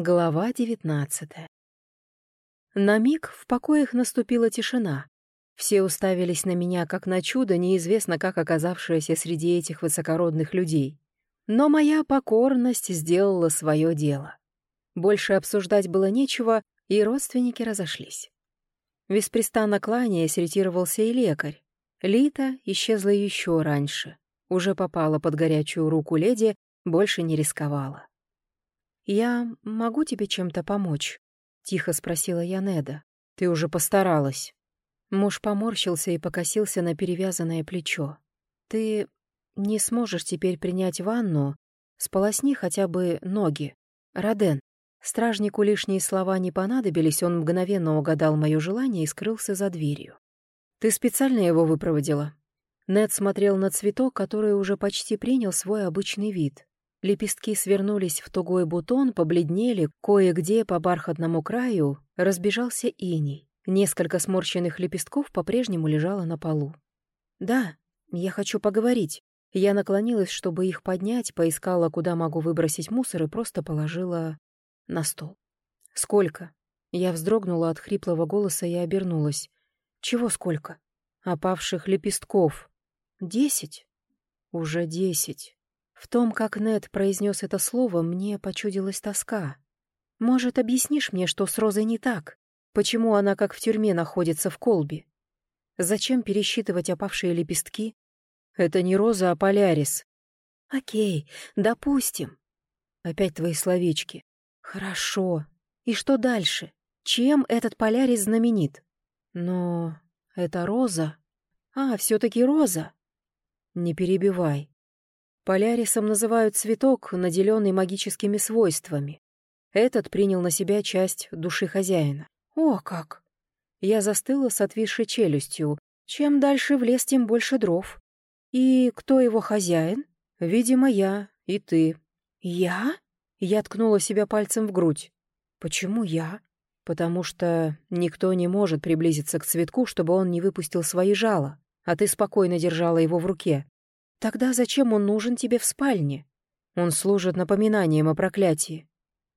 Глава девятнадцатая. На миг в покоях наступила тишина. Все уставились на меня, как на чудо, неизвестно как оказавшееся среди этих высокородных людей. Но моя покорность сделала свое дело. Больше обсуждать было нечего, и родственники разошлись. Беспрестанно кланяясь, ретировался и лекарь. Лита исчезла еще раньше. Уже попала под горячую руку леди, больше не рисковала. «Я могу тебе чем-то помочь?» — тихо спросила я Неда. «Ты уже постаралась». Муж поморщился и покосился на перевязанное плечо. «Ты не сможешь теперь принять ванну? Сполосни хотя бы ноги. Роден». Стражнику лишние слова не понадобились, он мгновенно угадал мое желание и скрылся за дверью. «Ты специально его выпроводила?» Нед смотрел на цветок, который уже почти принял свой обычный вид. Лепестки свернулись в тугой бутон, побледнели, кое-где по бархатному краю разбежался иней. Несколько сморщенных лепестков по-прежнему лежало на полу. «Да, я хочу поговорить». Я наклонилась, чтобы их поднять, поискала, куда могу выбросить мусор, и просто положила на стол. «Сколько?» Я вздрогнула от хриплого голоса и обернулась. «Чего сколько?» «Опавших лепестков». «Десять?» «Уже десять». В том, как Нед произнес это слово, мне почудилась тоска. «Может, объяснишь мне, что с Розой не так? Почему она как в тюрьме находится в колбе? Зачем пересчитывать опавшие лепестки? Это не Роза, а Полярис». «Окей, допустим». Опять твои словечки. «Хорошо. И что дальше? Чем этот Полярис знаменит?» «Но это Роза. А, все-таки Роза». «Не перебивай. Полярисом называют цветок, наделенный магическими свойствами. Этот принял на себя часть души хозяина. О, как! Я застыла с отвисшей челюстью. Чем дальше в лес, тем больше дров. И кто его хозяин? Видимо, я и ты. Я? Я ткнула себя пальцем в грудь. Почему я? Потому что никто не может приблизиться к цветку, чтобы он не выпустил свои жала, а ты спокойно держала его в руке. Тогда зачем он нужен тебе в спальне? Он служит напоминанием о проклятии.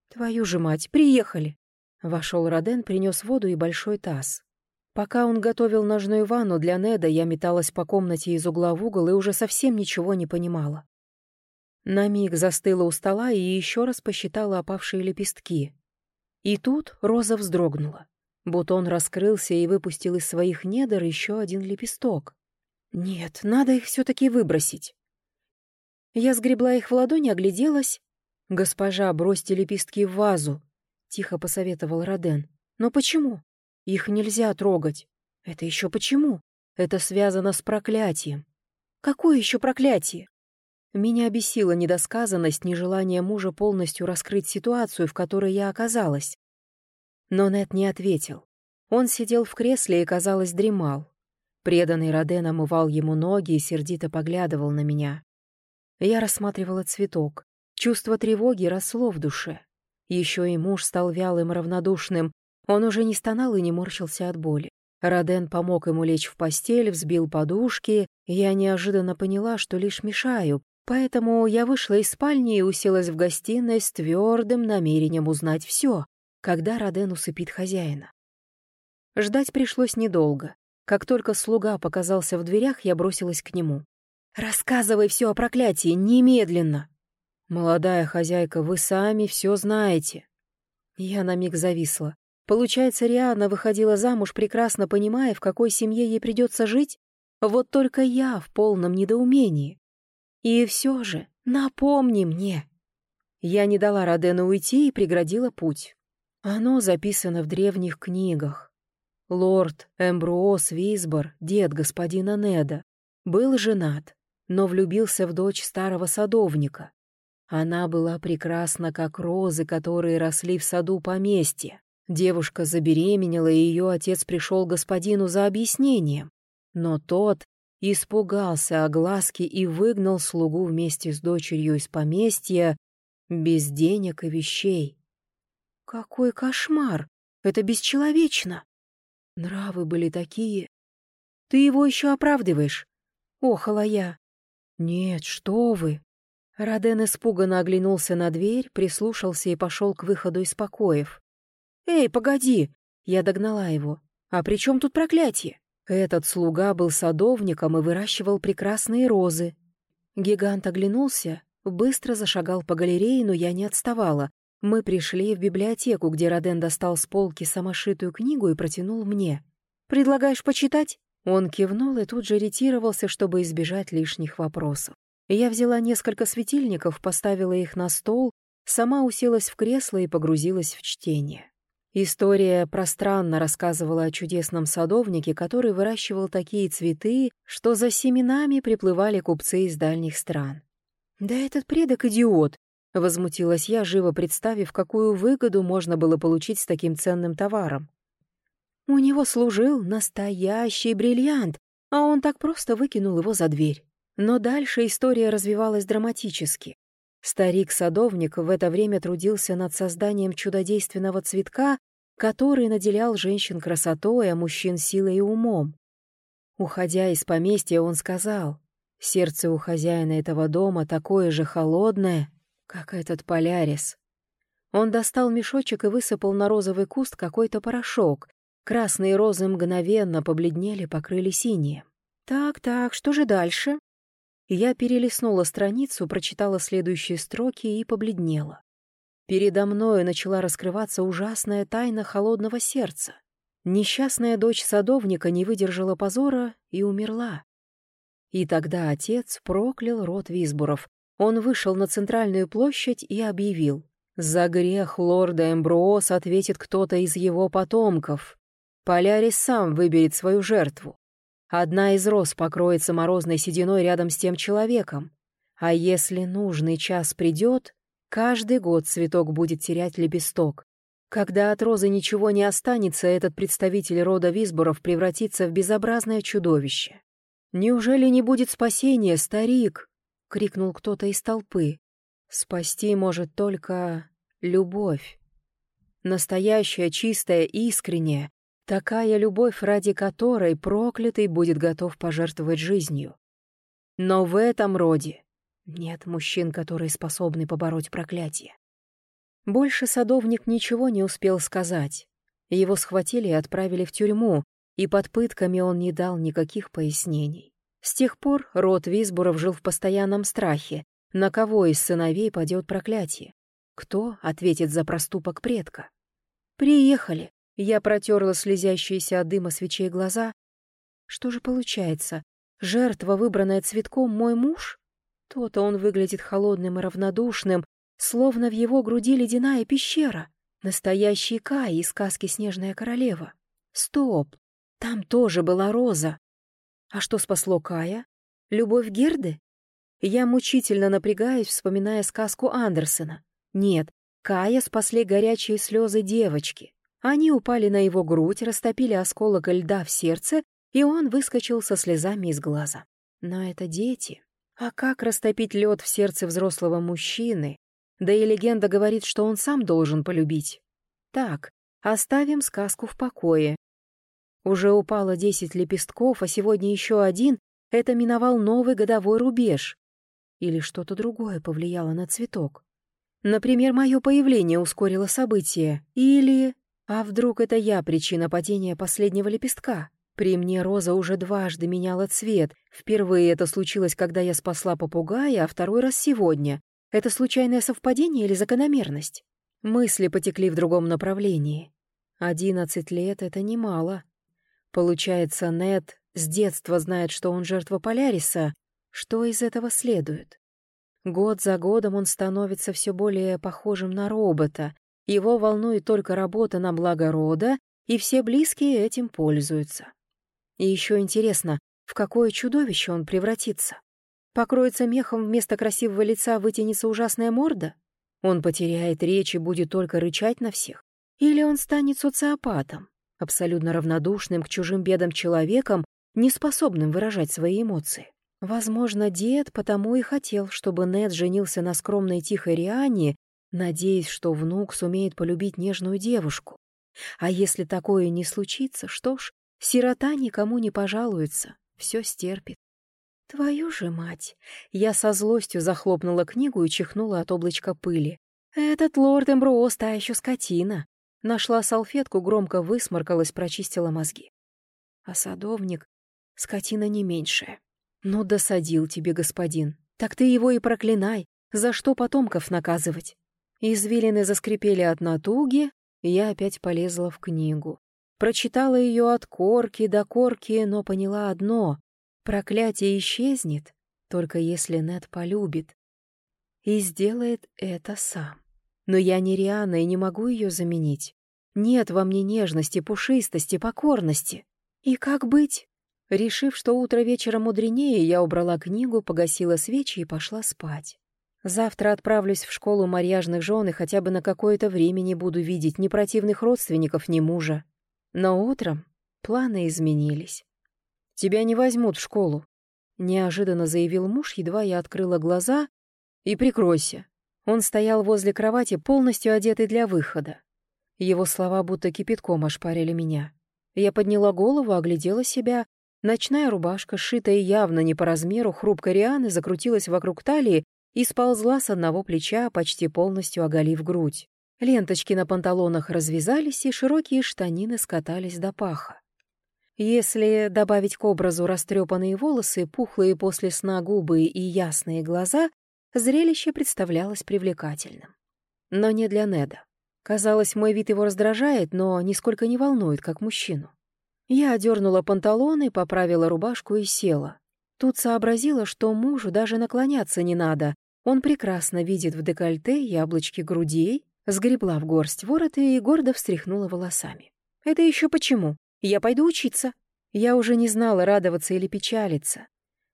Твою же мать, приехали. Вошел Роден, принес воду и большой таз. Пока он готовил ножную ванну для Неда, я металась по комнате из угла в угол и уже совсем ничего не понимала. На миг застыла у стола и еще раз посчитала опавшие лепестки. И тут Роза вздрогнула. Бутон раскрылся и выпустил из своих недр еще один лепесток. Нет, надо их все-таки выбросить. Я сгребла их в ладони, огляделась. «Госпожа, бросьте лепестки в вазу», — тихо посоветовал Роден. «Но почему? Их нельзя трогать. Это еще почему? Это связано с проклятием». «Какое еще проклятие?» Меня бесила недосказанность, нежелание мужа полностью раскрыть ситуацию, в которой я оказалась. Но Нет не ответил. Он сидел в кресле и, казалось, дремал. Преданный Роден омывал ему ноги и сердито поглядывал на меня. Я рассматривала цветок. Чувство тревоги росло в душе. Еще и муж стал вялым равнодушным. Он уже не стонал и не морщился от боли. Роден помог ему лечь в постель, взбил подушки. Я неожиданно поняла, что лишь мешаю, поэтому я вышла из спальни и уселась в гостиной с твердым намерением узнать все, когда Роден усыпит хозяина. Ждать пришлось недолго. Как только слуга показался в дверях, я бросилась к нему. «Рассказывай все о проклятии, немедленно!» «Молодая хозяйка, вы сами все знаете». Я на миг зависла. Получается, Риана выходила замуж, прекрасно понимая, в какой семье ей придется жить? Вот только я в полном недоумении. И все же, напомни мне. Я не дала Родену уйти и преградила путь. Оно записано в древних книгах. Лорд Эмбруос Висбор, дед господина Неда, был женат, но влюбился в дочь старого садовника. Она была прекрасна, как розы, которые росли в саду поместья. Девушка забеременела, и ее отец пришел господину за объяснением. Но тот испугался огласки и выгнал слугу вместе с дочерью из поместья без денег и вещей. Какой кошмар! Это бесчеловечно! Нравы были такие. Ты его еще оправдываешь? Охала я. Нет, что вы. Роден испуганно оглянулся на дверь, прислушался и пошел к выходу из покоев. «Эй, погоди!» Я догнала его. «А при чем тут проклятие?» Этот слуга был садовником и выращивал прекрасные розы. Гигант оглянулся, быстро зашагал по галерее, но я не отставала. Мы пришли в библиотеку, где Роден достал с полки самошитую книгу и протянул мне. «Предлагаешь почитать?» Он кивнул и тут же ретировался, чтобы избежать лишних вопросов. Я взяла несколько светильников, поставила их на стол, сама уселась в кресло и погрузилась в чтение. История пространно рассказывала о чудесном садовнике, который выращивал такие цветы, что за семенами приплывали купцы из дальних стран. «Да этот предок идиот!» — возмутилась я, живо представив, какую выгоду можно было получить с таким ценным товаром. У него служил настоящий бриллиант, а он так просто выкинул его за дверь. Но дальше история развивалась драматически. Старик-садовник в это время трудился над созданием чудодейственного цветка, который наделял женщин красотой, а мужчин силой и умом. Уходя из поместья, он сказал, «Сердце у хозяина этого дома такое же холодное, как этот полярис». Он достал мешочек и высыпал на розовый куст какой-то порошок. Красные розы мгновенно побледнели, покрыли синие. «Так-так, что же дальше?» Я перелистнула страницу, прочитала следующие строки и побледнела. Передо мною начала раскрываться ужасная тайна холодного сердца. Несчастная дочь садовника не выдержала позора и умерла. И тогда отец проклял род Висбуров. Он вышел на центральную площадь и объявил. «За грех лорда Эмброос ответит кто-то из его потомков. Полярис сам выберет свою жертву. Одна из роз покроется морозной сединой рядом с тем человеком. А если нужный час придет, каждый год цветок будет терять лепесток. Когда от розы ничего не останется, этот представитель рода Висборов превратится в безобразное чудовище. «Неужели не будет спасения, старик?» — крикнул кто-то из толпы. «Спасти может только любовь. Настоящая, чистая, искренняя, Такая любовь, ради которой проклятый будет готов пожертвовать жизнью. Но в этом роде нет мужчин, которые способны побороть проклятие. Больше садовник ничего не успел сказать. Его схватили и отправили в тюрьму, и под пытками он не дал никаких пояснений. С тех пор род Висбуров жил в постоянном страхе, на кого из сыновей падет проклятие. Кто ответит за проступок предка? «Приехали», я протерла слезящиеся от дыма свечей глаза. Что же получается? Жертва, выбранная цветком, мой муж? То-то он выглядит холодным и равнодушным, словно в его груди ледяная пещера. Настоящий Кай из сказки «Снежная королева». Стоп! Там тоже была роза. А что спасло Кая? Любовь Герды? Я мучительно напрягаюсь, вспоминая сказку Андерсона. Нет, Кая спасли горячие слезы девочки. Они упали на его грудь, растопили осколок льда в сердце, и он выскочил со слезами из глаза. Но это дети. А как растопить лед в сердце взрослого мужчины? Да и легенда говорит, что он сам должен полюбить. Так, оставим сказку в покое. Уже упало десять лепестков, а сегодня еще один. Это миновал новый годовой рубеж. Или что-то другое повлияло на цветок. Например, мое появление ускорило события. Или... А вдруг это я причина падения последнего лепестка? При мне роза уже дважды меняла цвет. Впервые это случилось, когда я спасла попугая, а второй раз сегодня. Это случайное совпадение или закономерность? Мысли потекли в другом направлении. Одиннадцать лет — это немало. Получается, Нед с детства знает, что он жертва Поляриса. Что из этого следует? Год за годом он становится все более похожим на робота, его волнует только работа на благо рода, и все близкие этим пользуются. И еще интересно, в какое чудовище он превратится? Покроется мехом вместо красивого лица вытянется ужасная морда? Он потеряет речь и будет только рычать на всех? Или он станет социопатом, абсолютно равнодушным к чужим бедам человеком, неспособным выражать свои эмоции? Возможно, дед потому и хотел, чтобы Нед женился на скромной тихой Риане надеясь, что внук сумеет полюбить нежную девушку. А если такое не случится, что ж, сирота никому не пожалуется, все стерпит. Твою же мать! Я со злостью захлопнула книгу и чихнула от облачка пыли. Этот лорд Эмброуз та еще скотина. Нашла салфетку, громко высморкалась, прочистила мозги. А садовник — скотина не меньшая. Ну, досадил тебе, господин. Так ты его и проклинай. За что потомков наказывать? Извилины заскрипели от натуги, я опять полезла в книгу. Прочитала ее от корки до корки, но поняла одно — проклятие исчезнет, только если Нед полюбит. И сделает это сам. Но я не Риана и не могу ее заменить. Нет во мне нежности, пушистости, покорности. И как быть? Решив, что утро вечера мудренее, я убрала книгу, погасила свечи и пошла спать. Завтра отправлюсь в школу марьяжных жен и хотя бы на какое-то время не буду видеть ни противных родственников, ни мужа. Но утром планы изменились. «Тебя не возьмут в школу», — неожиданно заявил муж, едва я открыла глаза, «и прикройся». Он стоял возле кровати, полностью одетый для выхода. Его слова будто кипятком ошпарили меня. Я подняла голову, оглядела себя. Ночная рубашка, сшитая явно не по размеру, хрупкой Рианы, закрутилась вокруг талии и сползла с одного плеча, почти полностью оголив грудь. Ленточки на панталонах развязались, и широкие штанины скатались до паха. Если добавить к образу растрепанные волосы, пухлые после сна губы и ясные глаза, зрелище представлялось привлекательным. Но не для Неда. Казалось, мой вид его раздражает, но нисколько не волнует, как мужчину. Я одернула панталоны, поправила рубашку и села. Тут сообразила, что мужу даже наклоняться не надо, он прекрасно видит в декольте яблочки грудей, сгребла в горсть ворота и гордо встряхнула волосами. «Это еще почему? Я пойду учиться». Я уже не знала, радоваться или печалиться.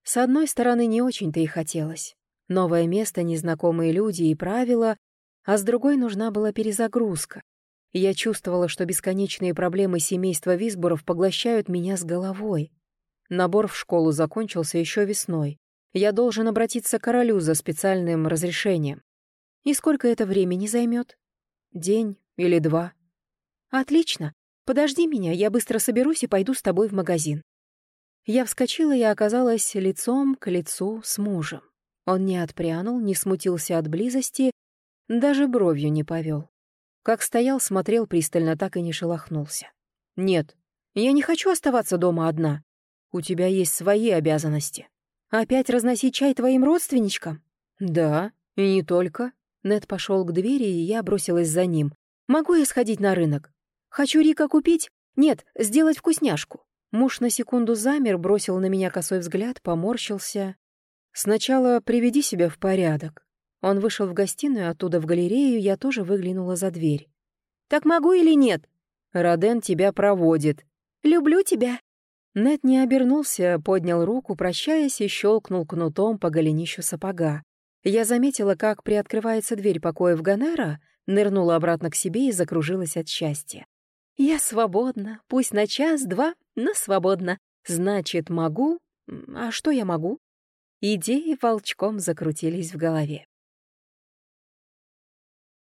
С одной стороны, не очень-то и хотелось. Новое место, незнакомые люди и правила, а с другой нужна была перезагрузка. Я чувствовала, что бесконечные проблемы семейства Висборов поглощают меня с головой. Набор в школу закончился еще весной. Я должен обратиться к королю за специальным разрешением. И сколько это времени займет? День или два? Отлично. Подожди меня, я быстро соберусь и пойду с тобой в магазин. Я вскочила и оказалась лицом к лицу с мужем. Он не отпрянул, не смутился от близости, даже бровью не повел. Как стоял, смотрел пристально, так и не шелохнулся. «Нет, я не хочу оставаться дома одна. У тебя есть свои обязанности. Опять разносить чай твоим родственничкам? Да, и не только. Нед пошел к двери, и я бросилась за ним. Могу я сходить на рынок? Хочу Рика купить? Нет, сделать вкусняшку. Муж на секунду замер, бросил на меня косой взгляд, поморщился. Сначала приведи себя в порядок. Он вышел в гостиную, оттуда в галерею, я тоже выглянула за дверь. «Так могу или нет?» «Роден тебя проводит». «Люблю тебя». Нет не обернулся, поднял руку, прощаясь, и щелкнул кнутом по голенищу сапога. Я заметила, как приоткрывается дверь покоя в Ганера, нырнула обратно к себе и закружилась от счастья. «Я свободна, пусть на час-два, но свободна. Значит, могу? А что я могу?» Идеи волчком закрутились в голове.